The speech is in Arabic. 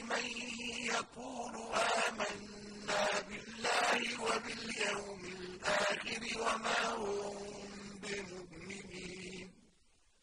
لمن يَقُولُ آمَنَّا بِاللَّهِ وَبِالْيَوْمِ الْآخِرِ وَمَا هو